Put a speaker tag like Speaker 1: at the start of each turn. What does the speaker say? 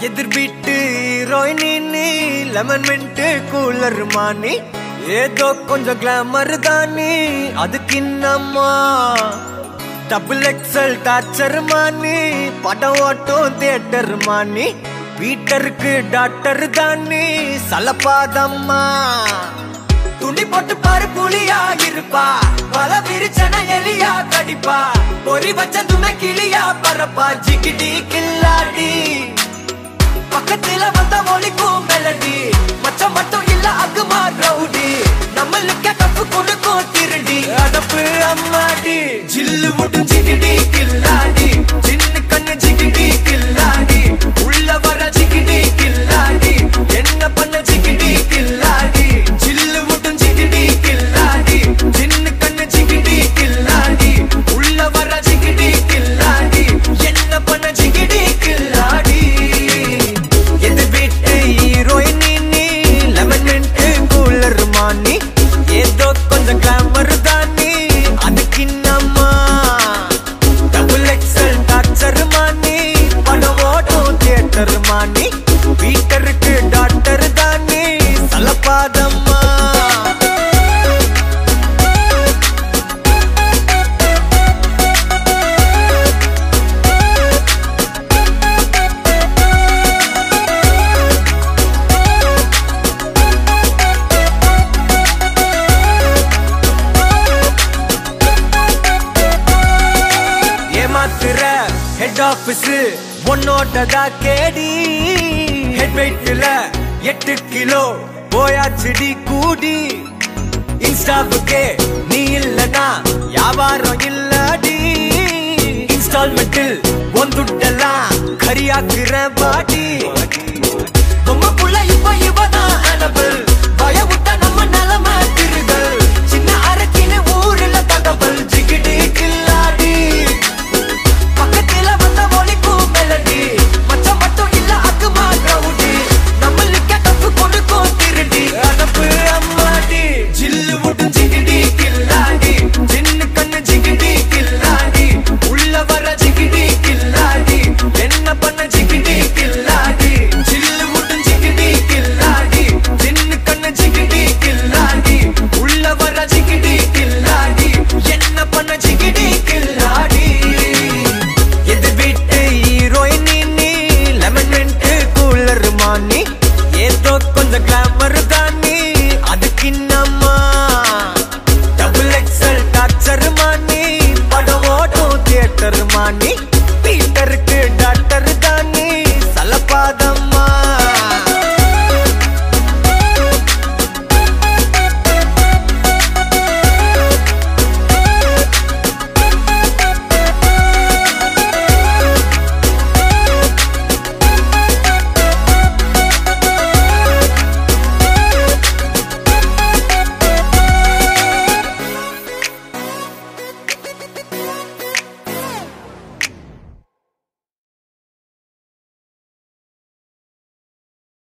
Speaker 1: எதிர் வீட்டு ஹீரோயினி லெமன் மின்ட் கூலர் மானி. ஏதோ கொஞ்சம் கிளாமர் தானி அதுக்கு இன்னம்மா டபுள் எக்ஸல் டார்ச்சர் மானி படம் ஓட்டும் தியேட்டர் மானி. வீட்டருக்கு டாக்டர் தானி சலப்பாதம்மா. துணி போட்டு பாரு புலியா இருப்பா. பல விரிச்சன எலியா கடிப்பா. பொறி வச்ச துணை கிளியா பரப்பா. ஜிகிடி கில்லாடி. பக்கத்துல வந்த ஒழிக்கும் மெலடி மச்சம் மட்டும் இல்ல அகுமா ரவுடி. நம்மளுக்கு கப்பு கொடுக்கும் திருடி. அடப்பு அம்மாடி. ஜில்லு முட்டும் மானி ஓட்டும் தியேட்டர் மாணி. வீட்டருக்கு டாக்டர் தானே சலப்பாதம்மா ஏமாத்துற ஹெட் ஆபீஸ் உன்னோட்டதா கேடி. ஹெட் வெயிட்ல எட்டு கிலோ போயாச்சுடி கூடி. இன்ஸ்டாவுக்கே நீ இல்லனா வியாபாரம் இல்லடி. இன்ஸ்டால்மெண்டில் ஒந்துட்டெல்லாம் கரியாக்குற பாட்டி.